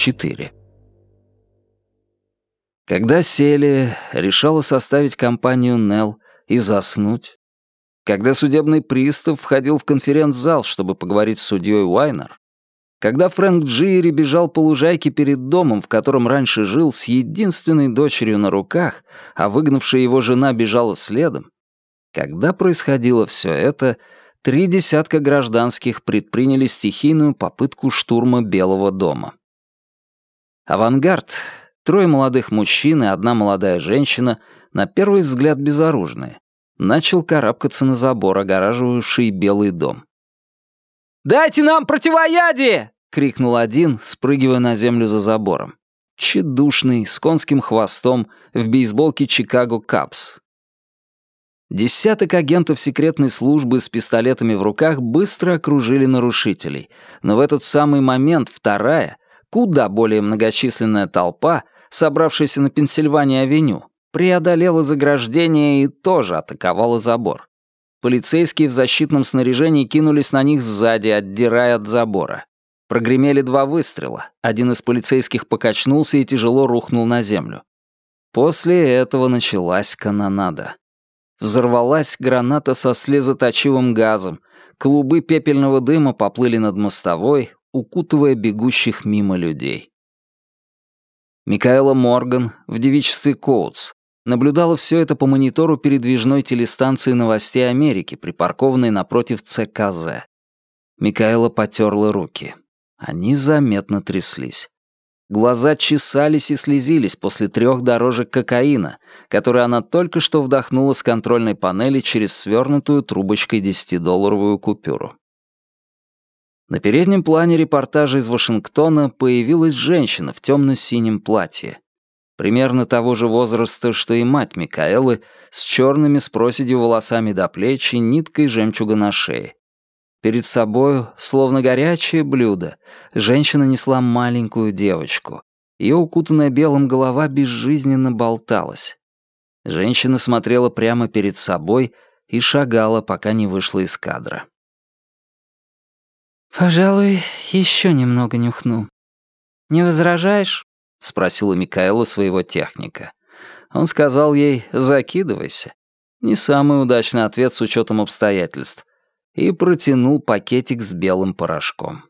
4. Когда Сели решала составить компанию Нелл и заснуть, когда судебный пристав входил в конференц-зал, чтобы поговорить с судьей Уайнер, когда Фрэнк Джири бежал по лужайке перед домом, в котором раньше жил, с единственной дочерью на руках, а выгнавшая его жена бежала следом, когда происходило все это, три десятка гражданских предприняли стихийную попытку штурма Белого дома. Авангард, трое молодых мужчин и одна молодая женщина, на первый взгляд безоружные, начал карабкаться на забор, огораживавший Белый дом. «Дайте нам противоядие!» — крикнул один, спрыгивая на землю за забором. Чедушный, с конским хвостом, в бейсболке «Чикаго Капс». Десяток агентов секретной службы с пистолетами в руках быстро окружили нарушителей, но в этот самый момент вторая, куда более многочисленная толпа, собравшаяся на Пенсильвании-авеню, преодолела заграждение и тоже атаковала забор. Полицейские в защитном снаряжении кинулись на них сзади, отдирая от забора. Прогремели два выстрела. Один из полицейских покачнулся и тяжело рухнул на землю. После этого началась канонада. Взорвалась граната со слезоточивым газом. Клубы пепельного дыма поплыли над мостовой, укутывая бегущих мимо людей. Микаэла Морган в девичестве Коутс наблюдала все это по монитору передвижной телестанции новостей Америки, припаркованной напротив ЦКЗ. Микаэла потерла руки. Они заметно тряслись. Глаза чесались и слезились после трех дорожек кокаина, которые она только что вдохнула с контрольной панели через свернутую трубочкой десятидолларовую купюру. На переднем плане репортажа из Вашингтона появилась женщина в темно-синем платье. Примерно того же возраста, что и мать Микаэлы, с черными с проседью волосами до плеч и ниткой жемчуга на шее. Перед собою, словно горячее блюдо, женщина несла маленькую девочку. Ее укутанная белым голова безжизненно болталась. Женщина смотрела прямо перед собой и шагала, пока не вышла из кадра. «Пожалуй, еще немного нюхну. Не возражаешь?» — спросила Микаэла своего техника. Он сказал ей «закидывайся». Не самый удачный ответ с учетом обстоятельств и протянул пакетик с белым порошком.